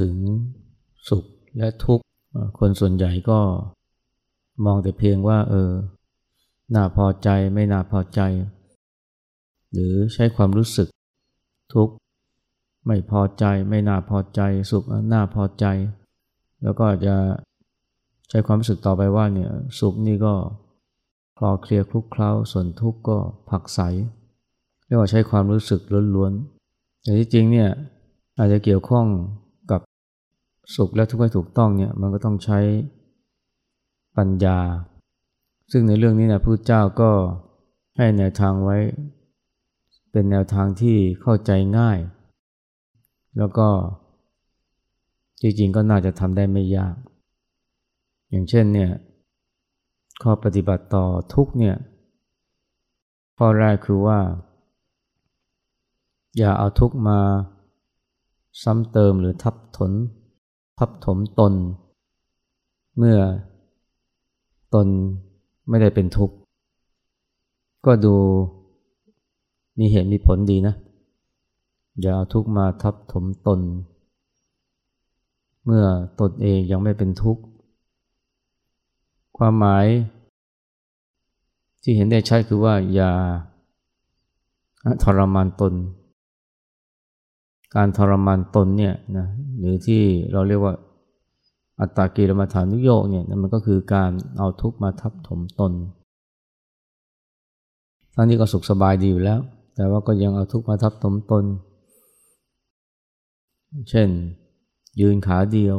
ถึงสุขและทุกข์คนส่วนใหญ่ก็มองแต่เพียงว่า เออน่าพอใจไม่น่าพอใจ หรือใช้ความรู้สึกทุกข์ไม่พอใจไม่น่าพอใจ สุขน่าพอใจ แล้วก็จะใช้ความรู้สึกต่อไปว่าเนี่ยสุขนี่ก็คลอเคลียร์คลุกเคล้าส่วนทุกข์ก็ผักใสเรียกว่าใช้ความรู้สึกล้วนๆแต่ที่จริงเนี่ยอาจจะเกี่ยวข้อง สุขและทุกข์ให้ถูกต้องเนี่ยมันก็ต้องใช้ปัญญา ซึ่งในเรื่องนี้นะพระเจ้าก็ให้แนวทางไว้ เป็นแนวทางที่เข้าใจง่าย แล้วก็จริงๆก็น่าจะทำได้ไม่ยาก อย่างเช่นเนี่ยข้อปฏิบัติต่อทุกเนี่ยข้อแรกคือว่า อย่าเอาทุกมาซ้ำเติมหรือทับถน ทับถมตน เมื่อตนไม่ได้เป็นทุกข์ ก็ดูมีเหตุมีผลดีนะ อย่าเอาทุกข์มาทับถมตน เมื่อตนเองยังไม่เป็นทุกข์ ความหมายที่เห็นได้ใชัดคือว่าอย่าทรมานตน การทรมานตนเนี่ยนะหรือที่เราเรียกว่าอัตตากิรมาฐานุโยกเนี่ยมันก็คือการเอาทุกข์มาทับถมตนทั้งนี้ก็สุขสบายดีอยู่แล้ว แต่ว่าก็ยังเอาทุกข์มาทับถมตน เช่น ยืนขาเดียว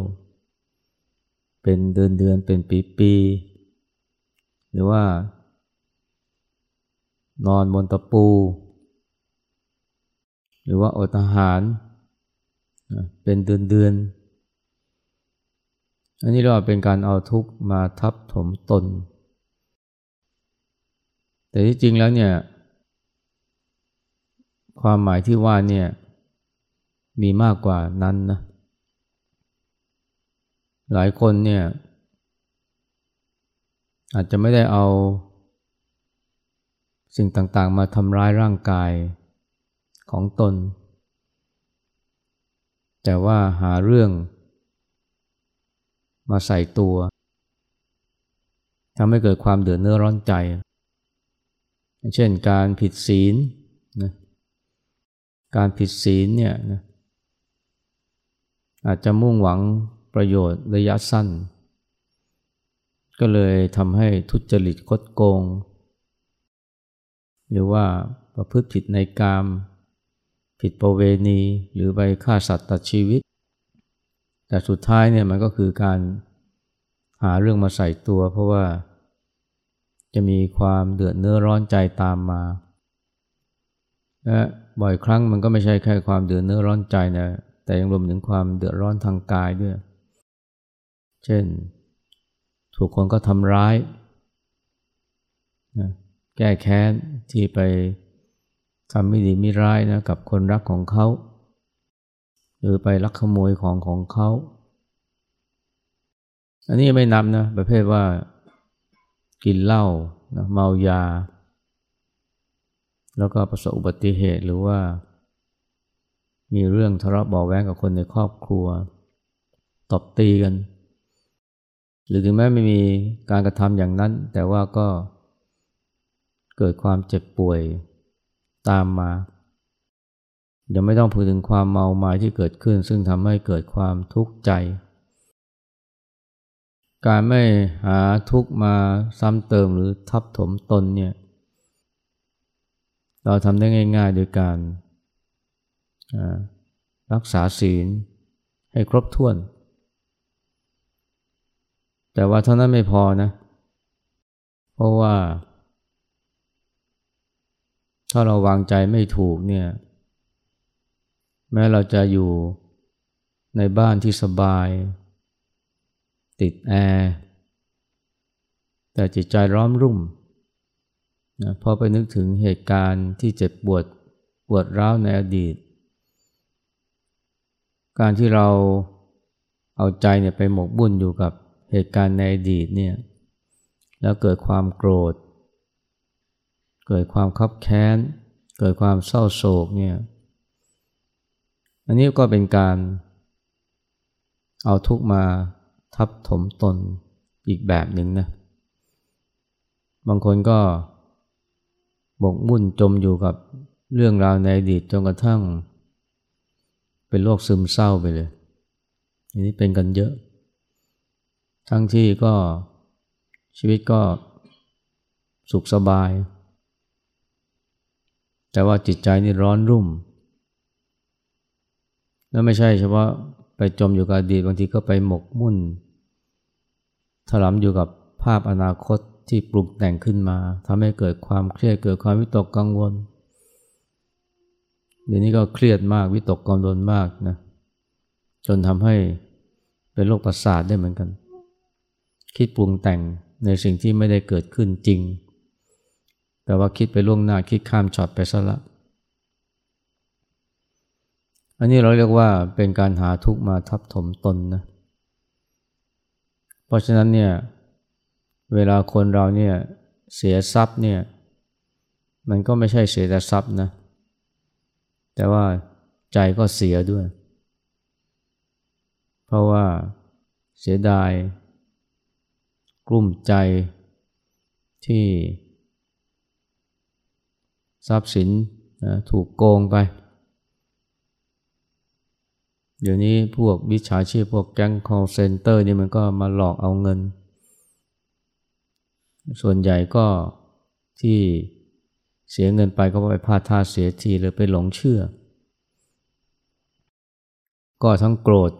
เป็นเดือนเดือนเป็นปีปีหรือว่า นอนบนตะปู หรือว่าอดอาหาร เป็นเดือนเดือนอันนี้เราเป็นการเอาทุกข์มาทับถมตน แต่ที่จริงแล้วเนี่ย ความหมายที่ว่าเนี่ยมีมากกว่านั้นนะ หลายคนเนี่ย อาจจะไม่ได้เอา สิ่งต่างๆ มาทำร้ายร่างกายของตน แต่ว่าหาเรื่องมาใส่ตัวทำให้เกิดความเดือดเนื้อร้อนใจ เช่นการผิดศีลนะการผิดศีลเนี่ยนะอาจจะมุ่งหวังประโยชน์ระยะสั้น ก็เลยทำให้ทุจริตคดโกง หรือว่าประพฤติผิดในกาม ผิดประเวณีหรือไปฆ่าสัตว์ตัดชีวิต แต่สุดท้ายเนี่ยมันก็คือการหาเรื่องมาใส่ตัว เพราะว่าจะมีความเดือดเนื้อร้อนใจตามมาและบ่อยครั้งมันก็ไม่ใช่แค่ความเดือดเนื้อร้อนใจนะแต่ยังรวมถึงความเดือดร้อนทางกายด้วย เช่น ถูกคนก็ทำร้ายนะแก้แค้นที่ไป ทำไม่ดีไม่ร้ายนะกับคนรักของเขา หรือไปลักขโมยของของเขา อันนี้ไม่นับนะประเภทว่ากินเหล้านะเมายา แล้วก็ประสบอุบัติเหตุหรือว่า มีเรื่องทะเลาะเบาแวงกับคนในครอบครัวตบตีกัน หรือถึงแม้ไม่มีการกระทำอย่างนั้น แต่ว่าก็เกิดความเจ็บป่วย ตามมายังไม่ต้องพูดถึงความเมาหมายที่เกิดขึ้น ซึ่งทำให้เกิดความทุกข์ใจ การไม่หาทุกข์มาซ้ำเติมหรือทับถมตนเนี่ย เราทำได้ง่าย ๆ โดยการรักษาศีลให้ครบถ้วน แต่ว่าเท่านั้นไม่พอนะ เพราะว่า ถ้าเราวางใจไม่ถูกเนี่ย แม้เราจะอยู่ในบ้านที่สบาย ติดแอร์แต่จิตใจร้อมรุ่มนะพอไปนึกถึงเหตุการณ์ที่เจ็บปวดปวดร้าวในอดีต การที่เราเอาใจเนี่ยไปหมกบุ่นอยู่กับเหตุการณ์ในอดีตเนี่ยแล้วเกิดความโกรธ เกิดความคับแค้น เกิดความเศร้าโศกเนี่ยอันนี้ก็เป็นการเอาทุกมาทับถมตนอีกแบบหนึ่งนะ บางคนก็หมกมุ่นจมอยู่กับเรื่องราวในอดีตจนกระทั่ง เป็นโรคซึมเศร้าไปเลย อันนี้เป็นกันเยอะ ทั้งที่ก็ชีวิตก็สุขสบาย แต่ว่าจิตใจนี่ร้อนรุ่ม แล้วไม่ใช่เฉพาะไปจมอยู่กับอดีตบางทีก็ไปหมกมุ่น ถลำอยู่กับภาพอนาคตที่ปรุงแต่งขึ้นมาทำให้เกิดความเครียดเกิดความวิตกกังวล เดี๋ยวนี้ก็เครียดมากวิตกกังวลมากนะจนทำให้เป็นโรคประสาทได้เหมือนกัน คิดปรุงแต่งในสิ่งที่ไม่ได้เกิดขึ้นจริง แต่ว่าคิดไปล่วงหน้าคิดข้ามช็อตไปซะละอันนี้เราเรียกว่าเป็นการหาทุกมาทับถมตนนะ เพราะฉะนั้นเนี่ยเวลาคนเราเนี่ยเสียทรัพย์เนี่ยมันก็ไม่ใช่เสียแต่ทรัพย์นะ แต่ว่าใจก็เสียด้วย เพราะว่าเสียดาย กลุ้มใจที่ ทรัพย์สินนะถูกโกงไป เดี๋ยวนี้พวกวิชาชีพพวกแก๊ง call center นี่มันก็มาหลอกเอาเงิน ส่วนใหญ่ก็ที่เสียเงินไปก็ไปพลาดท่าเสียทีหรือไปหลงเชื่อ ก็ทั้งโกรธ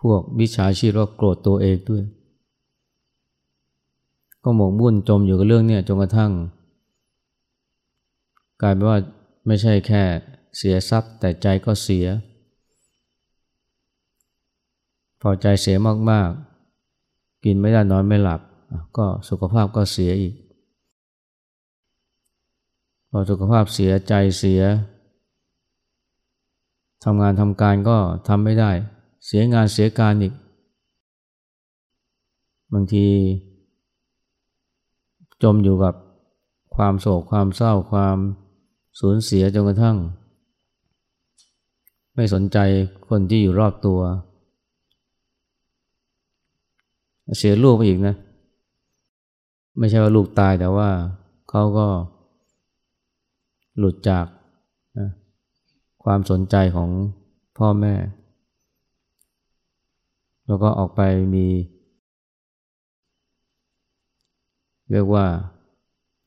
พวกวิชาชีพก็โกรธตัวเองด้วย ก็หมกมุ่นจมอยู่กับเรื่องนี้จนกระทั่ง กลายเป็นว่าไม่ใช่แค่เสียทรัพย์ แต่ใจก็เสีย พอใจเสียมากๆ กินไม่ได้นอนไม่หลับ ก็สุขภาพก็เสียอีก พอสุขภาพเสียใจเสียทำงานทำการก็ทำไม่ได้ เสียงานเสียการอีก บางที จมอยู่กับความโศกความเศร้าความ สูญเสียจนกระทั่ง ไม่สนใจคนที่อยู่รอบตัว เสียลูกไปอีกนะ ไม่ใช่ว่าลูกตายแต่ว่าเขาก็หลุดจากนะความสนใจของพ่อแม่ แล้วก็ออกไปมี เรียกว่า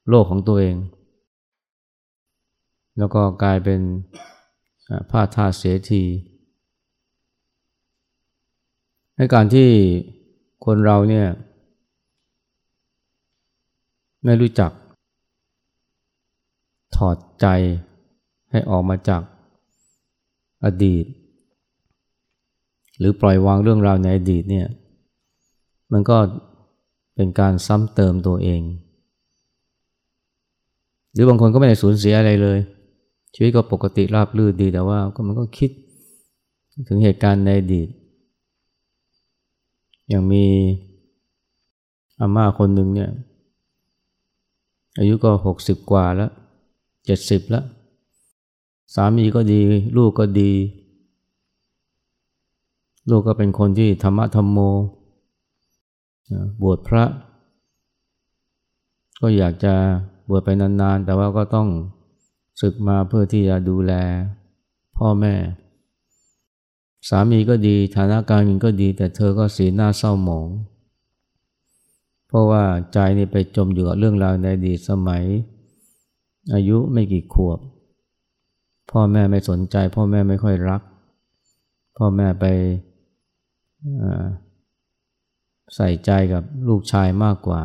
โลกของตัวเอง แล้วก็กลายเป็นผ้าทาเสียทีในการที่คนเราเนี่ยไม่รู้จัก ถอดใจให้ออกมาจากอดีต หรือปล่อยวางเรื่องราวในอดีตเนี่ยมันก็เป็นการซ้ำเติมตัวเอง หรือบางคนก็ไม่ได้สูญเสียอะไรเลย ชีวิตก็ปกติราบรื่นดีแต่ว่าก็มันก็คิดถึงเหตุการณ์ในอดีต อย่างมีอาม่าคนหนึ่งเนี่ย อายุก็หกสิบกว่าแล้วเจ็ดสิบแล้ว สามีก็ดี ลูกก็ดี ลูกก็เป็นคนที่ธรรมะธรรมโม บวชพระ ก็อยากจะบวชไปนานๆ แต่ว่าก็ต้อง ศึกมาเพื่อที่จะดูแลพ่อแม่ สามีก็ดีฐานะการเงินก็ดี แต่เธอก็สีหน้าเศร้าหมอง เพราะว่าใจนี่ไปจมอยู่กับเรื่องราวในอดีตสมัย อายุไม่กี่ขวบ พ่อแม่ไม่สนใจ พ่อแม่ไม่ค่อยรัก พ่อแม่ไปใส่ใจกับลูกชายมากกว่า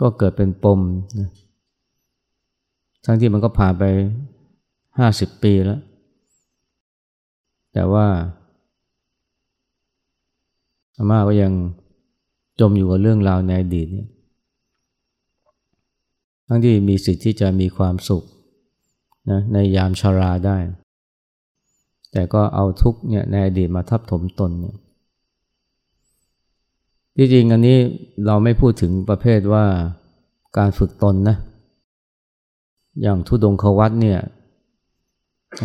ก็เกิดเป็นปมนะ ทั้งที่มันก็ผ่านไปห้าสิบปีแล้ว แต่ว่าอาม่าก็ยังจมอยู่กับเรื่องราวในอดีตเนี่ยทั้งที่มีสิทธิ์ที่จะมีความสุขนะในยามชาราได้ แต่ก็เอาทุกเนี่ยในอดีตมาทับถมตนเนี่ยที่จริงอันนี้เราไม่พูดถึงประเภทว่าการฝึกตนนะ อย่างทุดงควัตเนี่ย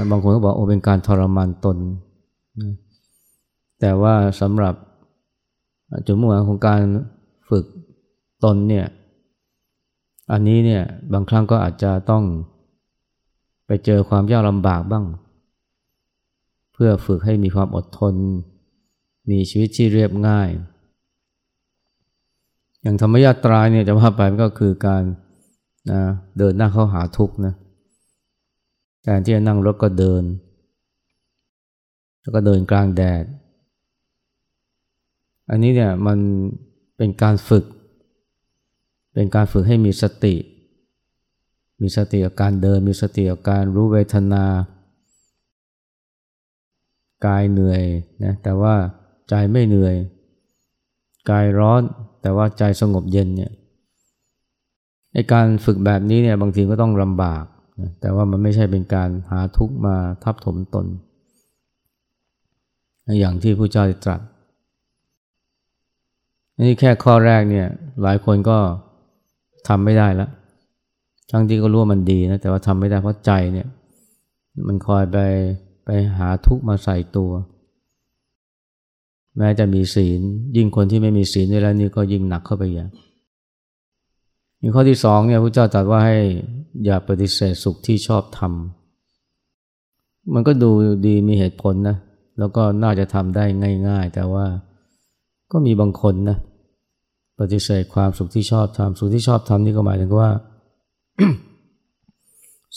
บางคนก็บอกโอเป็นการทรมานตน แต่ว่าสำหรับจุดมุ่งหมายของการฝึกตนเนี่ย อันนี้เนี่ยบางครั้งก็อาจจะต้องไปเจอความยากลำบากบ้าง เพื่อฝึกให้มีความอดทน มีชีวิตที่เรียบง่าย อย่างธรรมยาตราเนี่ยจะว่าไปก็คือการ นะเดินหน้าเข้าหาทุกข์นะแทนที่จะนั่งรถก็เดิน แล้วก็เดินกลางแดด อันนี้เนี่ยมันเป็นการฝึก เป็นการฝึกให้มีสติ มีสติกับการเดิน มีสติกับการรู้เวทนากายเหนื่อยนะแต่ว่าใจไม่เหนื่อย กายร้อนแต่ว่าใจสงบเย็นเนี่ย ในการฝึกแบบนี้เนี่ยบางทีก็ต้องลำบาก แต่ว่ามันไม่ใช่เป็นการหาทุกข์มาทับถมตน อย่างที่พระเจ้าตรัสนี่แค่ข้อแรกเนี่ยหลายคนก็ทำไม่ได้ล้วทั้งที่ก็รู้ว่ามันดีนะแต่ว่าทำไม่ได้เพราะใจเนี่ย มันคอยไปไปหาทุกข์มาใส่ตัว แม้จะมีศีล ยิ่งคนที่ไม่มีศีลด้วยแล้วนี่ก็ยิ่งหนักเข้าไปอย่าง มีข้อที่สองเนี่ยพระเจ้าตรัสว่าให้อย่าปฏิเสธสุขที่ชอบทำมันก็ดูดีมีเหตุผลนะ แล้วก็น่าจะทำได้ง่าย ๆ แต่ว่าก็มีบางคนนะปฏิเสธความสุขที่ชอบทำสุขที่ชอบทำนี่ก็หมายถึงว่า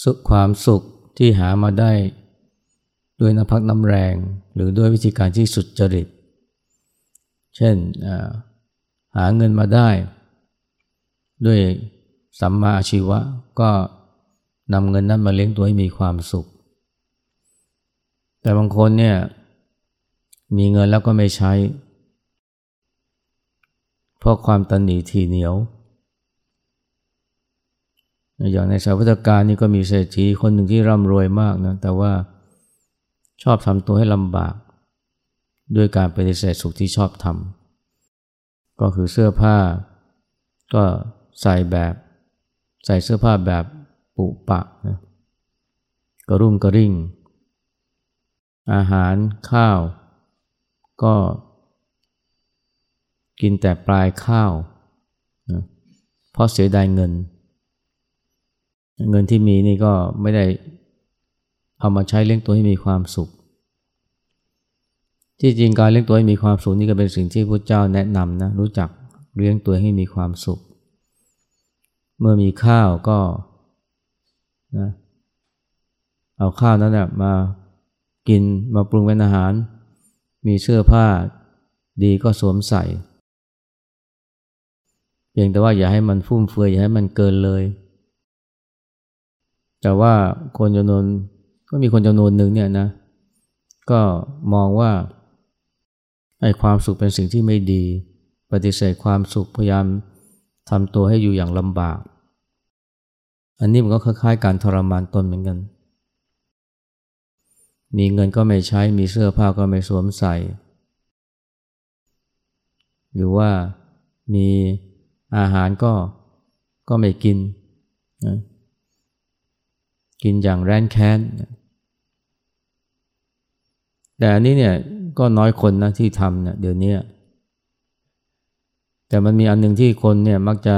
สุขความสุขที่หามาได้ด้วยน้ำพักน้ำแรง หรือด้วยวิธีการที่สุดจริต เช่นหาเงินมาได้ ด้วยสัมมาอาชีวะก็นำเงินนั้นมาเลี้ยงตัวให้มีความสุข แต่บางคนเนี่ยมีเงินแล้วก็ไม่ใช้ เพราะความตันหนีทีเหนียว อย่างในสาวพุทธกาลนี่ก็มีเศรษฐีคนหนึ่งที่ร่ำรวยมากนะแต่ว่าชอบทำตัวให้ลำบาก ด้วยการปฏิเสธสุขที่ชอบทำก็คือเสื้อผ้าก็ ใส่แบบ ใส่เสื้อผ้าแบบปุปะนะกระรุ่มกระริ่ง อาหารข้าว ก็ กินแต่ปลายข้าวนะเพราะเสียดายเงิน เงินที่มีนี่ก็ไม่ได้เอามาใช้เลี้ยงตัวให้มีความสุข ที่จริงการเลี้ยงตัวให้มีความสุขนี่ก็เป็นสิ่งที่พระเจ้าแนะนำนะรู้จักเลี้ยงตัวให้มีความสุข เมื่อมีข้าวก็นะเอาข้าวนั้นนะมากินมาปรุงเป็นอาหาร มีเสื้อผ้าดีก็สวมใส่เพียงแต่ว่าอย่าให้มันฟุ่มเฟือยอย่าให้มันเกินเลย แต่ว่าคนจำนวนก็มีคนจำนวนหนึ่งเนี่ยนะ ก็มองว่าไอ้ความสุขเป็นสิ่งที่ไม่ดี ปฏิเสธความสุขพยายาม ทำตัวให้อยู่อย่างลำบาก อันนี้มันก็คล้ายๆ การทรมานตนเหมือนกัน มีเงินก็ไม่ใช้ มีเสื้อผ้าก็ไม่สวมใส่ หรือว่ามีอาหารก็ก็ไม่กินนะกินอย่างแร้นแค้น แต่อันนี้เนี่ยก็น้อยคนนะที่ทำเนี่ยเดี๋ยวนี้ แต่มันมีอันหนึ่งที่คนเนี่ยมักจะ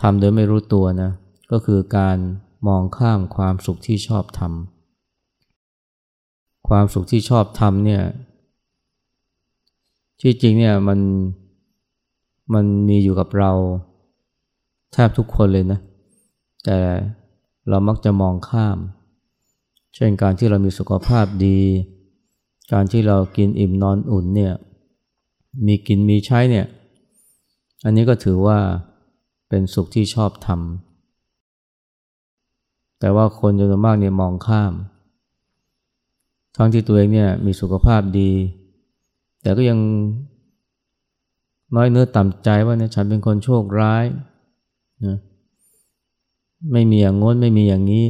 ทำโดยไม่รู้ตัวนะ ก็คือการมองข้ามความสุขที่ชอบทำความสุขที่ชอบทำเนี่ยที่จริงเนี่ยมันมันมีอยู่กับเราแทบทุกคนเลยนะ แต่เรามักจะมองข้าม เช่นการที่เรามีสุขภาพดี การที่เรากินอิ่มนอนอุ่นเนี่ย มีกินมีใช้เนี่ย อันนี้ก็ถือว่าเป็นสุขที่ชอบทำแต่ว่าคนจำนวนมากเนี่ยมองข้าม ทั้งที่ตัวเองเนี่ยมีสุขภาพดี แต่ก็ยังน้อยเนื้อต่ำใจว่าเนี่ยฉันเป็นคนโชคร้ายนะไม่มีอย่างง้นไม่มีอย่างนี้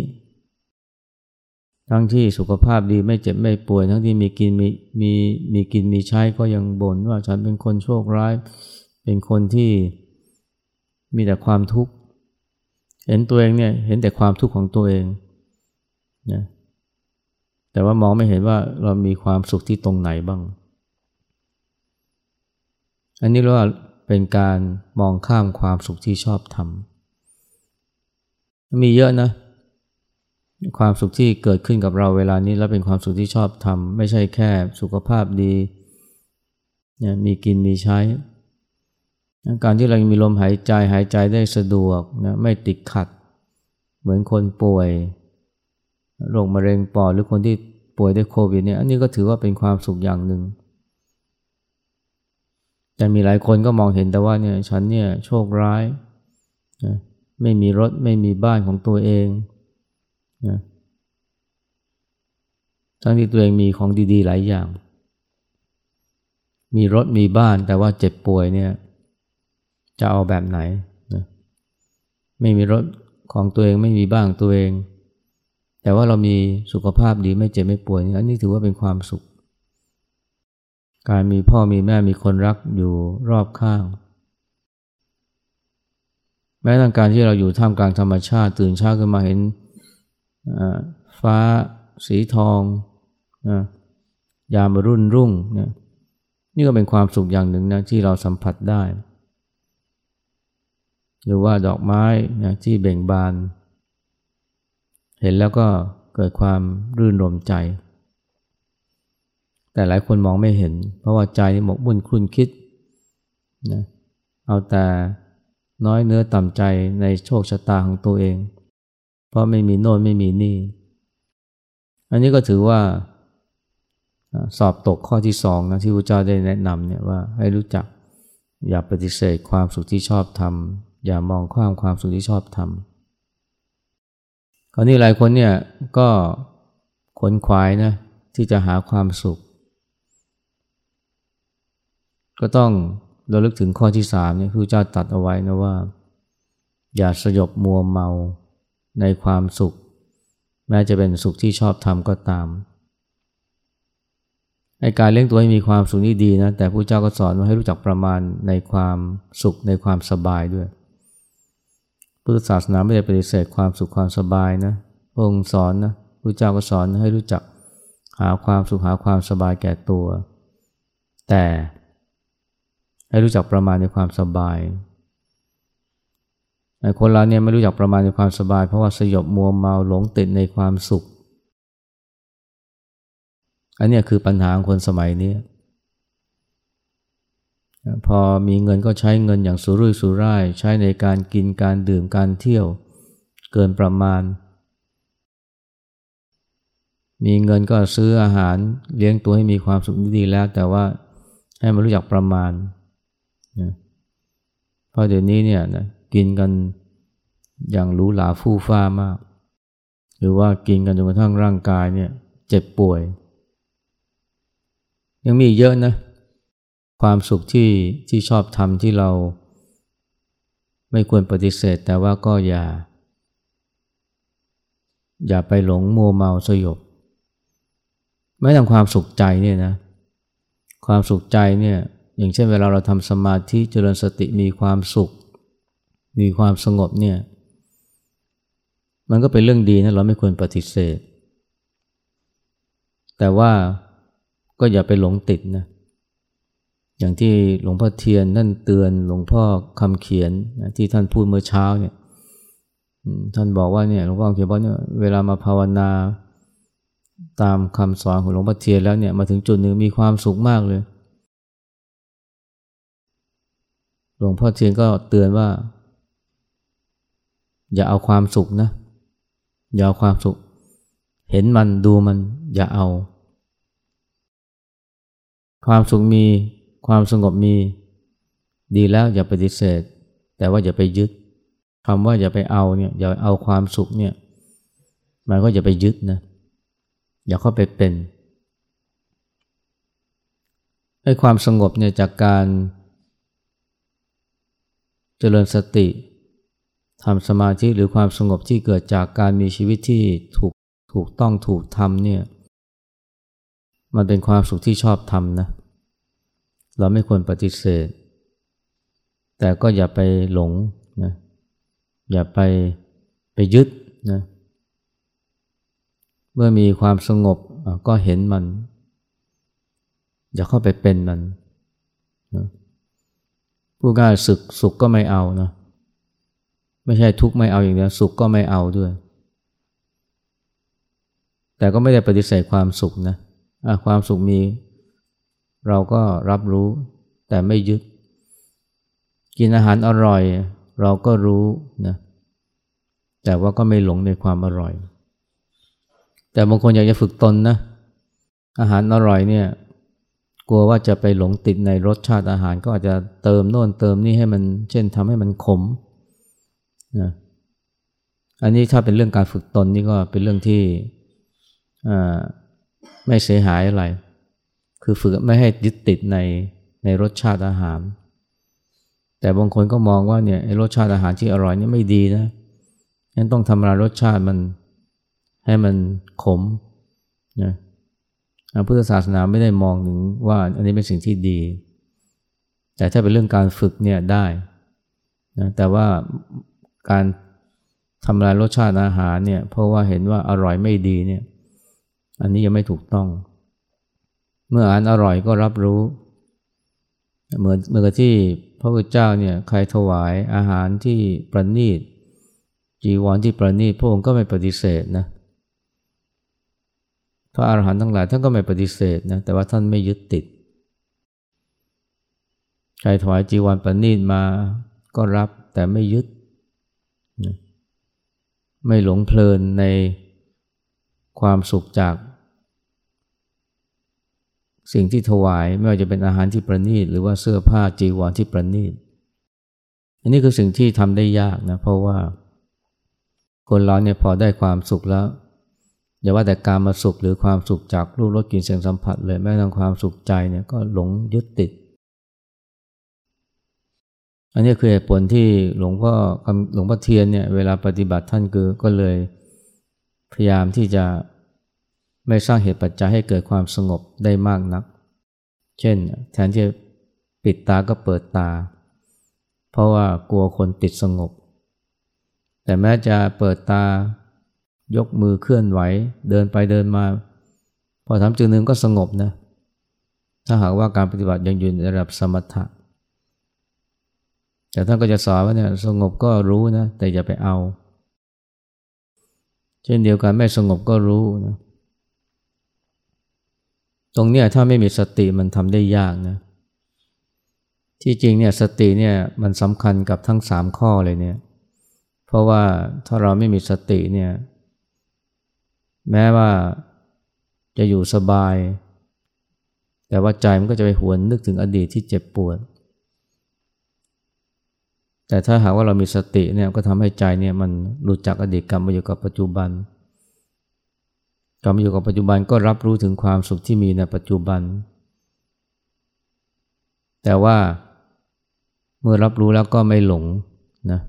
ทั้งที่สุขภาพดีไม่เจ็บไม่ป่วย ทั้งที่มีกินมีมีมีกินมีใช้ก็ยังบ่นว่าฉันเป็นคนโชคร้าย เป็นคนที่มีแต่ความทุกข์ เห็นตัวเองเนี่ยเห็นแต่ความทุกข์ของตัวเองนะแต่ว่ามองไม่เห็นว่าเรามีความสุขที่ตรงไหนบ้าง อันนี้เรียกว่าเป็นการมองข้ามความสุขที่ชอบทำมีเยอะนะ ความสุขที่เกิดขึ้นกับเราเวลานี้แล้วเป็นความสุขที่ชอบทำไม่ใช่แค่สุขภาพดีเนี่ยมีกินมีใช้ การที่เรามีลมหายใจหายใจได้สะดวกนะไม่ติดขัด เหมือนคนป่วยโรคมะเร็งปอดหรือคนที่ป่วยด้วยโควิดเนี่ยอันนี้ก็ถือว่าเป็นความสุขอย่างหนึ่ง แต่มีหลายคนก็มองเห็นแต่ว่าเนี่ยฉันเนี่ยโชคร้ายนะไม่มีรถไม่มีบ้านของตัวเอง นะทั้งที่ตัวเองมีของดีๆ หลายอย่าง มีรถมีบ้านแต่ว่าเจ็บป่วยเนี่ย จะเอาแบบไหนนะไม่มีรถของตัวเองไม่มีบ้านของตัวเอง แต่ว่าเรามีสุขภาพดีไม่เจ็บไม่ป่วยอันนี้ถือว่าเป็นความสุข การมีพ่อมีแม่มีคนรักอยู่รอบข้าง แม้แต่การที่เราอยู่ท่ามกลางธรรมชาติ ตื่นเช้าขึ้นมาเห็น ฟ้าสีทองยามรุ่นรุ่งนี่ยนี่ก็เป็นความสุขอย่างหนึ่งนะที่เราสัมผัสได้ หรือว่าดอกไม้นะที่เบ่งบาน เห็นแล้วก็เกิดความรื่นรมใจ แต่หลายคนมองไม่เห็น เพราะว่าใจหมกมุ่นคลุนคิดนะเอาแต่น้อยเนื้อต่ำใจในโชคชะตาของตัวเอง เพราะไม่มีโน่นไม่มีนี่ อันนี้ก็ถือว่าสอบตกข้อที่สองนะที่พระเจ้าได้แนะนำเนี่ยว่าให้รู้จักอย่าปฏิเสธความสุขที่ชอบทำอย่ามองข้ามความสุขที่ชอบทำคราวนี้หลายคนเนี่ยก็ขนขวายนะที่จะหาความสุข ก็ต้องเราลึกถึงข้อที่สามเนี่ยคือเจ้าตัดเอาไว้นะว่า อย่าสยบมัวเมา ในความสุข แม้จะเป็นสุขที่ชอบทำก็ตามไอการเลี้ยงตัวให้มีความสุขนี่ดีนะแต่พระเจ้าก็สอนว่าให้รู้จักประมาณในความสุขในความสบายด้วยพุทธศาสนาไม่ได้ปฏิเสธความสุขความสบายนะพระองค์สอนนะพระเจ้าก็สอนให้รู้จักหาความสุขหาความสบายแก่ตัว แต่ให้รู้จักประมาณในความสบาย คนเราเนี่ยไม่รู้จักประมาณในความสบาย เพราะว่าสยบมัวเมาหลงติดในความสุข อันนี้คือปัญหาของคนสมัยนี้พอมีเงินก็ใช้เงินอย่างสุรุ่ยสุร่าย ใช้ในการกินการดื่มการเที่ยวเกินประมาณ มีเงินก็ซื้ออาหารเลี้ยงตัวให้มีความสุขดีแล้ว แต่ว่าให้มันรู้จักประมาณนะเพราะเดี๋ยวนี้เนี่ยนะ กินกันอย่างหรูหราฟู่ฟ้ามาก หรือว่ากินกันจนกระทั่งร่างกายเนี่ยเจ็บป่วย ยังมีเยอะนะ ความสุขที่ที่ชอบทำที่เรา ไม่ควรปฏิเสธ แต่ว่าก็อย่า อย่าไปหลงมัวเมาสยบไม่ทำความสุขใจเนี่ยนะ ความสุขใจเนี่ย อย่างเช่นเวลาเราทำสมาธิเจริญสติมีความสุข มีความสงบเนี่ยมันก็เป็นเรื่องดีนะเราไม่ควรปฏิเสธ แต่ว่าก็อย่าไปหลงติดนะอย่างที่หลวงพ่อเทียนนั่นเตือนหลวงพ่อคำเขียนนะที่ท่านพูดเมื่อเช้าเนี่ยท่านบอกว่าเนี่ยหลวงพ่อเขียนบอกเนี่ยเวลามาภาวนาตามคำสอนของหลวงพ่อเทียนแล้วเนี่ยมาถึงจุดหนึ่งมีความสุขมากเลย หลวงพ่อเทียนก็เตือนว่า อย่าเอาความสุขนะ อย่าเอาความสุข เห็นมันดูมันอย่าเอา ความสุขมีความสงบมี ดีแล้วอย่าปฏิเสธ แต่ว่าอย่าไปยึดคำว่าอย่าไปเอาเนี่ยอย่าเอาความสุขเนี่ยมันก็อย่าไปยึดนะอย่าเข้าไปเป็นไอ้ความสงบเนี่ยจากการเจริญสติ ทำสมาธิหรือความสงบที่เกิดจากการมีชีวิตที่ถูกถูกต้องถูกทำเนี่ยมันเป็นความสุขที่ชอบทำนะ เราไม่ควรปฏิเสธ แต่ก็อย่าไปหลงนะอย่าไปไปยึดนะเมื่อมีความสงบก็เห็นมัน อย่าเข้าไปเป็นมันนะผู้ง่ายสุขสุขก็ไม่เอานะ ไม่ใช่ทุกข์ไม่เอาอย่างเดียวสุขก็ไม่เอาด้วย แต่ก็ไม่ได้ปฏิเสธความสุขนะะความสุขมี เราก็รับรู้แต่ไม่ยึด กินอาหารอร่อย เราก็รู้นะแต่ว่าก็ไม่หลงในความอร่อย แต่บางคนอยากจะฝึกตนนะอาหารอร่อยเนี่ยกลัวว่าจะไปหลงติดในรสชาติอาหารก็อาจจะเติมโน่นเติมนี่ให้มัน เช่นทำให้มันขม นะอันนี้ถ้าเป็นเรื่องการฝึกตนนี่ก็เป็นเรื่องที่ไม่เสียหายอะไร คือฝึกไม่ให้ยึดติดในในรสชาติอาหาร แต่บางคนก็มองว่าเนี่ยรสชาติอาหารที่อร่อยนี่ไม่ดีนะงั้นต้องทำลายรสชาติมันให้มันขมนะพุทธศาสนาไม่ได้มองถึงว่าอันนี้เป็นสิ่งที่ดี แต่ถ้าเป็นเรื่องการฝึกเนี่ยได้นะแต่ว่า การทำลายรสชาติอาหารเนี่ย เพราะว่าเห็นว่าอร่อยไม่ดีเนี่ย อันนี้ยังไม่ถูกต้อง เมื่ออาหารอร่อยก็รับรู้ เหมือนเมื่อที่พระพุทธเจ้าเนี่ยใครถวายอาหารที่ประณีต จีวรที่ประณีตพระองค์ก็ไม่ปฏิเสธนะพระอาหารหันต์ทั้งหลายท่านก็ไม่ปฏิเสธนะแต่ว่าท่านไม่ยึดติดใครถวายจีวรประณีตมาก็รับแต่ไม่ยึด ไม่หลงเพลินในความสุขจาก สิ่งที่ถวายไม่ว่าจะเป็นอาหารที่ประณีตหรือว่าเสื้อผ้าจีวรที่ประณีตอันนี้คือสิ่งที่ทำได้ยากนะเพราะว่า คนเราเนี่ยพอได้ความสุขแล้วอย่าว่าแต่การมาสุขหรือความสุขจากรูปรสกลิ่นเสียงสัมผัสเลยแม้แต่ความสุขใจเนี่ยก็หลงยึดติด อันนี้คือเหตุผลที่หลวงพ่อหลวงพ่อเทียนเนี่ยเวลาปฏิบัติท่านคือก็เลยพยายามที่จะไม่สร้างเหตุปัจจัยให้เกิดความสงบได้มากนัก เช่น แทนที่ปิดตาก็เปิดตา เพราะว่ากลัวคนติดสงบ แต่แม้จะเปิดตายกมือเคลื่อนไหว เดินไปเดินมา พอทำจึงหนึ่งก็สงบนะ ถ้าหากว่าการปฏิบัติยังอยู่ในระดับสมถะ แต่ท่านก็จะสอนว่าเนี่ยสงบก็รู้นะ แต่อย่าไปเอา เช่นเดียวกันไม่สงบก็รู้นะ ตรงเนี้ยถ้าไม่มีสติมันทำได้ยากนะ ที่จริงเนี่ยสติเนี่ยมันสำคัญกับทั้งสามข้อเลยเนี่ย เพราะว่าถ้าเราไม่มีสติเนี่ย แม้ว่าจะอยู่สบาย แต่ว่าใจมันก็จะไปหวนนึกถึงอดีตที่เจ็บปวด แต่ถ้าหากว่าเรามีสติเนี่ยก็ทำให้ใจเนี่ยมันหลุดจากอดีตกลับมาอยู่กับปัจจุบันกลับมอยู่กับปัจจุบันก็รับรู้ถึงความสุขที่มีในปัจจุบัน แต่ว่าเมื่อรับรู้แล้วก็ไม่หลงนะ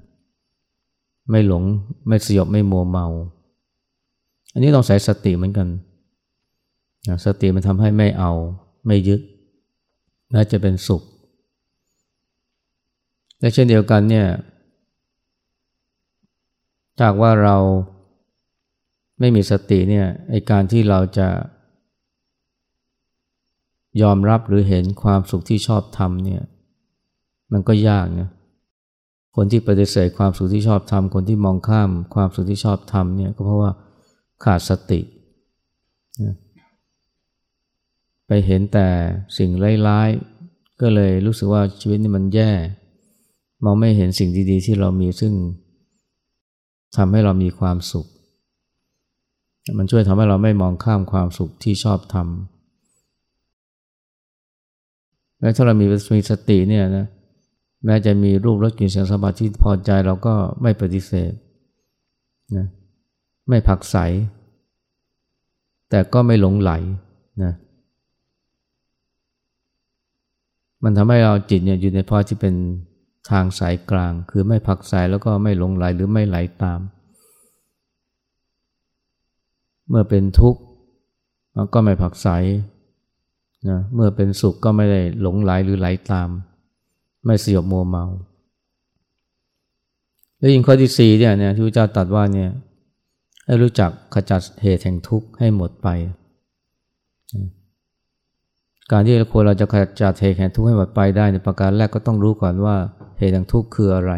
ไม่หลงไม่สยบไม่มัวเมา อันนี้ต้องใส่สติเหมือนกันสติมันทำให้ไม่เอาไม่ยึดแม้จะเป็นสุข และเช่นเดียวกันเนี่ยจากว่าเราไม่มีสติเนี่ยไอการที่เราจะยอมรับหรือเห็นความสุขที่ชอบทำเนี่ยมันก็ยากนะคนที่ปฏิเสธความสุขที่ชอบทำคนที่มองข้ามความสุขที่ชอบทำเนี่ยก็เพราะว่าขาดสติไปเห็นแต่สิ่งร้ายๆก็เลยรู้สึกว่าชีวิตนี้มันแย่ มองไม่เห็นสิ่งดีๆ ที่เรามีซึ่งทำให้เรามีความสุข มันช่วยทำให้เราไม่มองข้ามความสุขที่ชอบทำและถ้าเรามีมีสติเนี่ยนะแม้จะมีรูปรสกลิ่นเสียงสัมผัสที่พอใจเราก็ไม่ปฏิเสธนะไม่ผักใส แต่ก็ไม่หลงไหลนะมันทำให้เราจิตเนี่ยอยู่ในภาวะที่เป็น ทางสายกลาง คือไม่ผักใสแล้วก็ไม่หลงไหลหรือไม่ไหลตาม เมื่อเป็นทุกข์ก็ไม่ผักใสนะเมื่อเป็นสุขก็ไม่ได้หลงไหลหรือไหลตาม ไม่สยบมัวเมา แล้วยิ่งข้อที่สี่เนี่ยที่พระเจ้าตรัสว่าเนี่ยให้รู้จักขจัดเหตุแห่งทุกข์ให้หมดไป การที่คนเราจะขจัดเหตุแห่งทุกข์ให้หมดไปได้ในประการแรกก็ต้องรู้ก่อนว่า เหตุแห่งทุกข์คืออะไร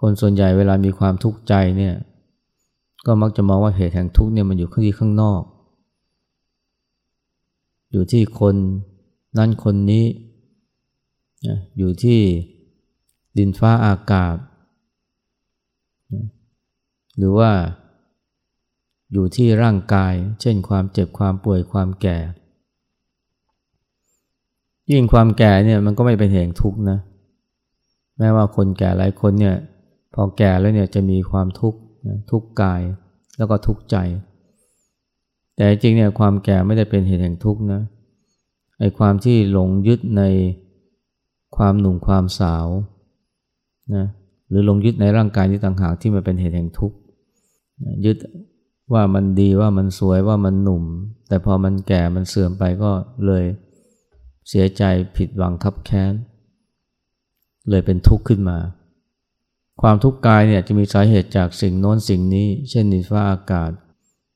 คนส่วนใหญ่เวลามีความทุกข์ใจเนี่ยก็มักจะมองว่าเหตุแห่งทุกข์เนี่ยมันอยู่ข้างที่ข้างนอก อยู่ที่คนนั่นคนนี้อยู่ที่ดินฟ้าอากาศ หรือว่าอยู่ที่ร่างกาย เช่นความเจ็บความป่วยความแก่ ยิ่งความแก่เนี่ยมันก็ไม่เป็นเหตุทุกข์นะ แม้ว่าคนแก่หลายคนเนี่ยพอแก่แล้วเนี่ยจะมีความทุกข์ทุกข์กายแล้วก็ทุกข์ใจ แต่จริงเนี่ยความแก่ไม่ได้เป็นเหตุแห่งทุกข์นะไอ้ความที่หลงยึดในความหนุ่มความสาวนะหรือหลงยึดในร่างกายนี้ต่างหากที่มันเป็นเหตุแห่งทุกข์ยึดว่ามันดีว่ามันสวยว่ามันหนุ่ม แต่พอมันแก่มันเสื่อมไปก็เลย เสียใจผิดหวังคับแค้น เลยเป็นทุกข์ขึ้นมา ความทุกข์กายเนี่ยจะมีสาเหตุจากสิ่งโน้นสิ่งนี้ เช่นดินฟ้าอากาศ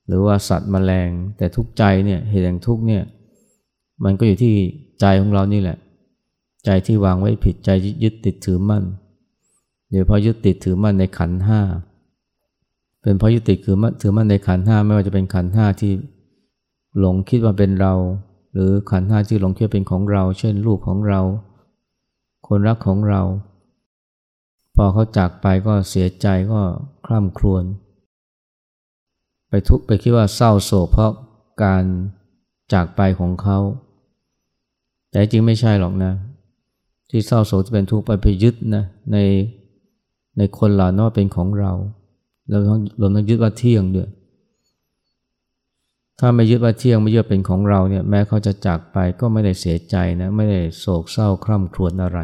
หรือว่าสัตว์มแมลง แต่ทุกข์ใจเนี่ยเหตุแห่งทุกข์เนี่ยมันก็อยู่ที่ใจของเรานี่แหละ ใจที่วางไว้ผิดใจยึดติดถือมั่นเดี๋ยวพอยึดติดถือมั่นในขันห้าเป็นเพราะยึดติดถือมั่นถือมั่นในขันห้าไม่ว่าจะเป็นขันห้าที่หลงคิดว่าเป็นเรา หรือขันห้าที่หลงคิดเป็นของเรา เช่นลูกของเรา คนรักของเรา พอเขาจากไปก็เสียใจก็คร่ำครวญไปทุกไปคิดว่าเศร้าโศกเพราะการจากไปของเขา แต่จริงไม่ใช่หรอกนะ ที่เศร้าโศกจะเป็นทุกข์ไปไปยึดนะในในคนเหล่านั้นเป็นของเราเราต้องรวมทั้งยึดว่าเที่ยงด้วย ถ้าไม่ยึดว่าเที่ยงไม่ยึดเป็นของเราเนี่ยแม้เขาจะจากไปก็ไม่ได้เสียใจนะไม่ได้โศกเศร้าคร่ำครวญอะไร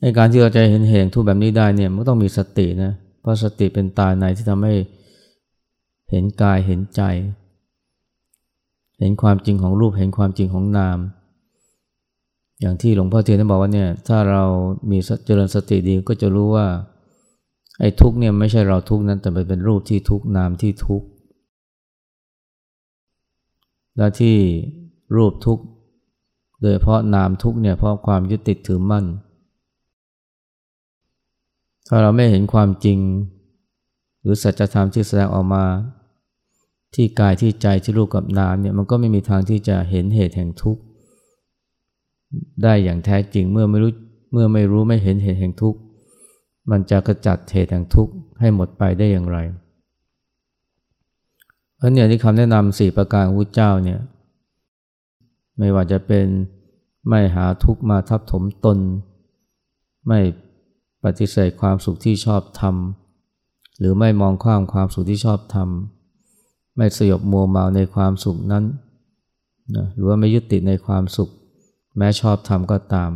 ในการที่เราจะเห็นเหตุทุกแบบนี้ได้เนี่ยมันต้องมีสตินะเพราะสติเป็นตาในที่ทำให้เห็นกายเห็นใจ เห็นความจริงของรูปเห็นความจริงของนาม อย่างที่หลวงพ่อเทียนท่านบอกว่าเนี่ยถ้าเรามีเจริญสติดีก็จะรู้ว่า ไอ้ทุกเนี่ยไม่ใช่เราทุกนั้นแต่เป็นรูปที่ทุกนามที่ทุกและที่รูปทุกโดยเพราะนามทุกเนี่ยเพราะความยึดติดถือมั่น ถ้าเราไม่เห็นความจริง หรือสัจธรรมที่แสดงออกมา ที่กายที่ใจที่รูปกับนามเนี่ยมันก็ไม่มีทางที่จะเห็นเหตุแห่งทุกข์ได้อย่างแท้จริงเมื่อไม่รู้เมื่อไม่รู้ไม่เห็นเหตุแห่งทุกข์ มันจะกระจัดเหตุแห่งทุกข์ให้หมดไปได้อย่างไรเพราะเนี่ยที่คำแนะนำสี่ประการของพระเจ้าเนี่ยไม่ว่าจะเป็นไม่หาทุกข์มาทับถมตน ไม่ปฏิเสธความสุขที่ชอบทำหรือไม่มองข้ามความสุขที่ชอบทำไม่สยบมัวเมาในความสุขนั้นนะหรือว่าไม่ยึดติดในความสุข แม้ชอบทำก็ตาม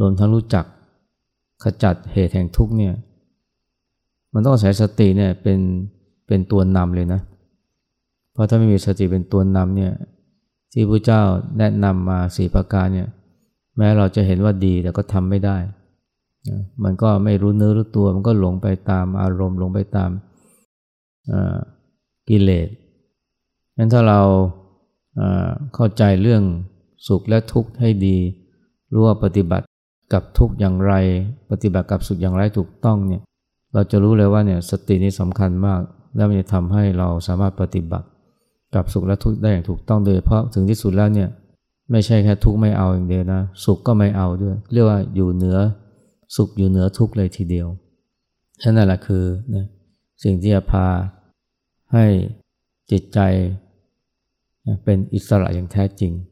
รวมทั้งรู้จัก ขจัดเหตุแห่งทุกข์เนี่ยมันต้องใช้สติเนี่ยเป็นเป็นตัวนำเลยนะ เพราะถ้าไม่มีสติเป็นตัวนำเนี่ยที่พระเจ้าแนะนำมาสี่ประการเนี่ยแม้เราจะเห็นว่าดีแต่ก็ทำไม่ได้ มันก็ไม่รู้เนื้อรู้ตัวมันก็หลงไปตามอารมณ์หลงไปตามกิเลสงั้นถ้าเราเข้าใจเรื่องสุขและทุกข์ให้ดี รู้ว่าปฏิบัติ กับทุกข์อย่างไร ปฏิบัติกับสุขอย่างไรถูกต้องเนี่ยเราจะรู้เลยว่าเนี่ยสตินี้สำคัญมาก แล้วมันจะทำให้เราสามารถปฏิบัติ กับสุขและทุกข์ได้อย่างถูกต้องโดยเพราะถึงที่สุดแล้วเนี่ยไม่ใช่แค่ทุกข์ไม่เอาอย่างเดียวนะ สุขก็ไม่เอาด้วย เรียกว่าอยู่เหนือสุขอยู่เหนือทุกข์เลยทีเดียวนั่นแหละคือนะสิ่งที่จะพาให้จิตใจเป็นอิสระอย่างแท้จริง